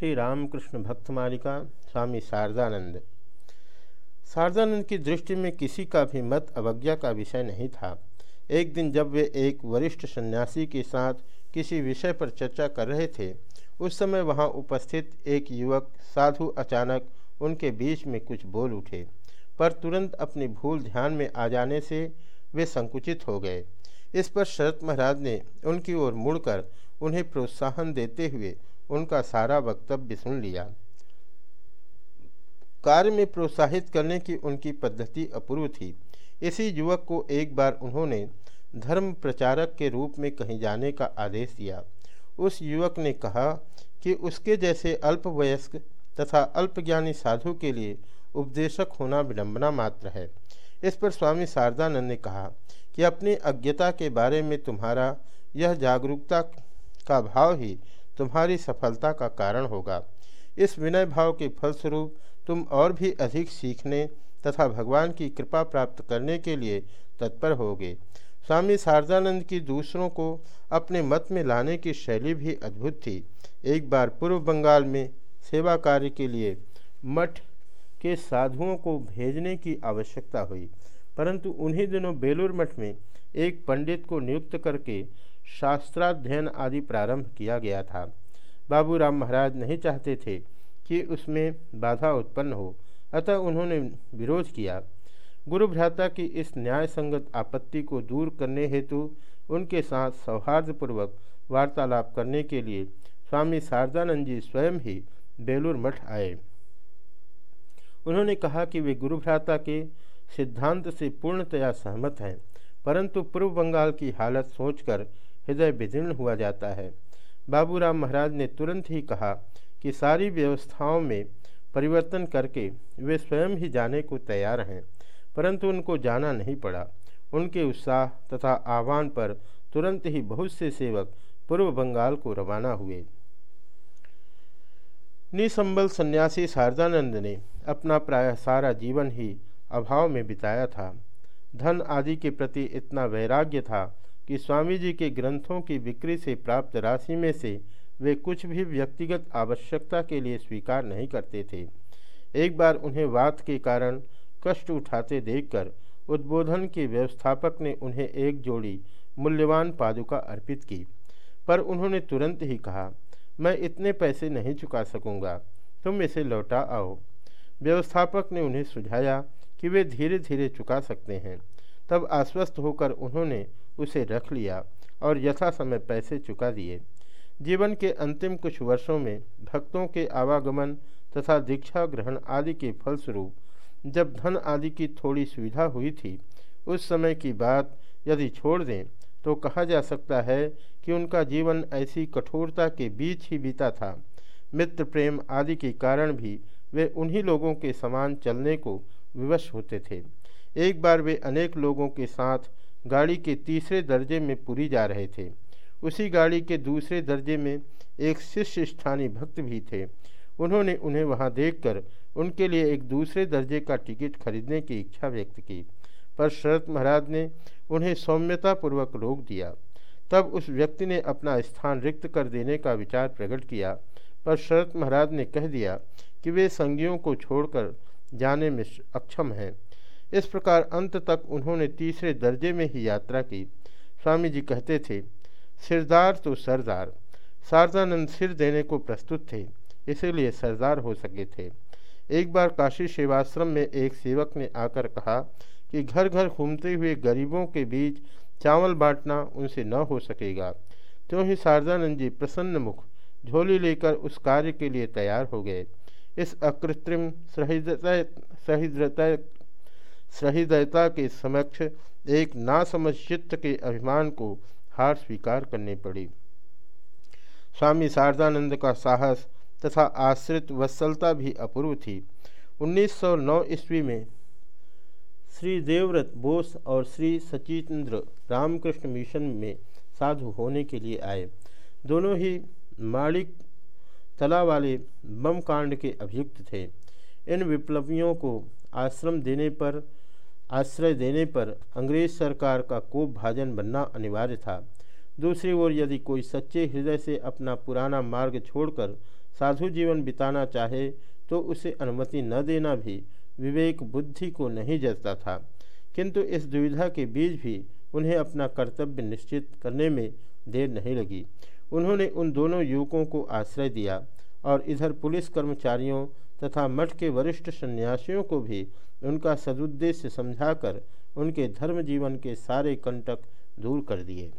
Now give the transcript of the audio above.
श्री रामकृष्ण भक्त मालिका स्वामी शारदानंद। शारदानंद की दृष्टि में किसी का भी मत अवज्ञा का विषय नहीं था। एक दिन जब वे एक वरिष्ठ सन्यासी के साथ किसी विषय पर चर्चा कर रहे थे, उस समय वहाँ उपस्थित एक युवक, साधु अचानक उनके बीच में कुछ बोल उठे, पर तुरंत अपनी भूल ध्यान में आ जाने से वे संकुचित हो गए। इस पर शरत महाराज ने उनकी ओर मुड़कर उन्हें प्रोत्साहन देते हुए उनका सारा वक्तव्य सुन लिया। कार्य में प्रोत्साहित करने की उनकी पद्धति अपूर्व थी। इसी युवक को एक बार उन्होंने धर्म प्रचारक के रूप में कहीं जाने का आदेश दिया। उस युवक ने कहा कि उसके जैसे अल्पवयस्क तथा अल्पज्ञानी साधु के लिए उपदेशक होना विडम्बना मात्र है। इस पर स्वामी शारदानंद ने कहा कि अपनी अज्ञता के बारे में तुम्हारा यह जागरूकता का भाव ही तुम्हारी सफलता का कारण होगा। इस विनय भाव के फलस्वरूप तुम और भी अधिक सीखने तथा भगवान की कृपा प्राप्त करने के लिए तत्पर होगे। स्वामी शारदानंद की दूसरों को अपने मत में लाने की शैली भी अद्भुत थी। एक बार पूर्व बंगाल में सेवा कार्य के लिए मठ के साधुओं को भेजने की आवश्यकता हुई, परंतु उन्हीं दिनों बेलूर मठ में एक पंडित को नियुक्त करके शास्त्राध्ययन आदि प्रारंभ किया गया था। बाबूराम महाराज नहीं चाहते थे कि उसमें बाधा उत्पन्न हो, अतः उन्होंने विरोध किया। गुरु भ्राता की इस न्याय संगत आपत्ति को दूर करने हेतु उनके साथ सौहार्दपूर्वक वार्तालाप करने के लिए स्वामी शारदानंद जी स्वयं ही बेलूर मठ आए। उन्होंने कहा कि वे गुरु भ्राता के सिद्धांत से पूर्णतया सहमत हैं, परंतु पूर्व बंगाल की हालत सोचकर हृदय विदीर्ण हुआ जाता है। बाबूराम महाराज ने तुरंत ही कहा कि सारी व्यवस्थाओं में परिवर्तन करके वे स्वयं ही जाने को तैयार हैं, परंतु उनको जाना नहीं पड़ा। उनके उत्साह तथा आह्वान पर तुरंत ही बहुत से सेवक पूर्व बंगाल को रवाना हुए। निसंबल सन्यासी शारदानंद ने अपना प्रायः सारा जीवन ही अभाव में बिताया था। धन आदि के प्रति इतना वैराग्य था कि स्वामी जी के ग्रंथों की बिक्री से प्राप्त राशि में से वे कुछ भी व्यक्तिगत आवश्यकता के लिए स्वीकार नहीं करते थे। एक बार उन्हें वात के कारण कष्ट उठाते देखकर उद्बोधन के व्यवस्थापक ने उन्हें एक जोड़ी मूल्यवान पादुका अर्पित की, पर उन्होंने तुरंत ही कहा, मैं इतने पैसे नहीं चुका सकूँगा, तुम इसे लौटा आओ। व्यवस्थापक ने उन्हें सुझाया कि वे धीरे धीरे चुका सकते हैं। तब आश्वस्त होकर उन्होंने उसे रख लिया और यथा समय पैसे चुका दिए। जीवन के अंतिम कुछ वर्षों में भक्तों के आवागमन तथा दीक्षा ग्रहण आदि के फलस्वरूप, जब धन आदि की थोड़ी सुविधा हुई थी, उस समय की बात यदि छोड़ दें तो कहा जा सकता है कि उनका जीवन ऐसी कठोरता के बीच ही बीता था। मित्र प्रेम आदि के कारण भी वे उन्हीं लोगों के समान चलने को विवश होते थे। एक बार वे अनेक लोगों के साथ गाड़ी के तीसरे दर्जे में पूरी जा रहे थे। उसी गाड़ी के दूसरे दर्जे में एक शिष्य स्थानीय भक्त भी थे। उन्होंने उन्हें वहाँ देखकर उनके लिए एक दूसरे दर्जे का टिकट खरीदने की इच्छा व्यक्त की, पर शरत महाराज ने उन्हें सौम्यतापूर्वक रोक दिया। तब उस व्यक्ति ने अपना स्थान रिक्त कर देने का विचार प्रकट किया, पर शरत महाराज ने कह दिया कि वे संगियों को छोड़कर जाने में अक्षम हैं। इस प्रकार अंत तक उन्होंने तीसरे दर्जे में ही यात्रा की। स्वामी जी कहते थे, सिरदार तो सरदार, शारदानंद सिर देने को प्रस्तुत थे, इसीलिए सरदार हो सके थे। एक बार काशी सेवाश्रम में एक सेवक ने आकर कहा कि घर घर घूमते हुए गरीबों के बीच चावल बांटना उनसे न हो सकेगा। क्यों ही शारदानंद जी प्रसन्न मुख झोली लेकर उस कार्य के लिए तैयार हो गए। इस अकृत्रिम सहृदय सहृदय सहृदयता के समक्ष एक नासमझ चित्त के अभिमान को हार स्वीकार करनी पड़ी। स्वामी शारदानंद का साहस तथा आश्रित वत्सलता भी अपूर्व थी। 1909 ईस्वी में श्री देवव्रत बोस और श्री सचिंद्र रामकृष्ण मिशन में साधु होने के लिए आए। दोनों ही माणिक तला वाले बम कांड के अभियुक्त थे। इन विप्लवियों को आश्रम देने पर आश्रय देने पर अंग्रेज़ सरकार का कोप भाजन बनना अनिवार्य था। दूसरी ओर यदि कोई सच्चे हृदय से अपना पुराना मार्ग छोड़कर साधु जीवन बिताना चाहे तो उसे अनुमति न देना भी विवेक बुद्धि को नहीं जचता था। किंतु इस दुविधा के बीच भी उन्हें अपना कर्तव्य निश्चित करने में देर नहीं लगी। उन्होंने उन दोनों युवकों को आश्रय दिया और इधर पुलिस कर्मचारियों तथा मठ के वरिष्ठ सन्यासियों को भी उनका सदुद्देश्य समझाकर उनके धर्म जीवन के सारे कंटक दूर कर दिए।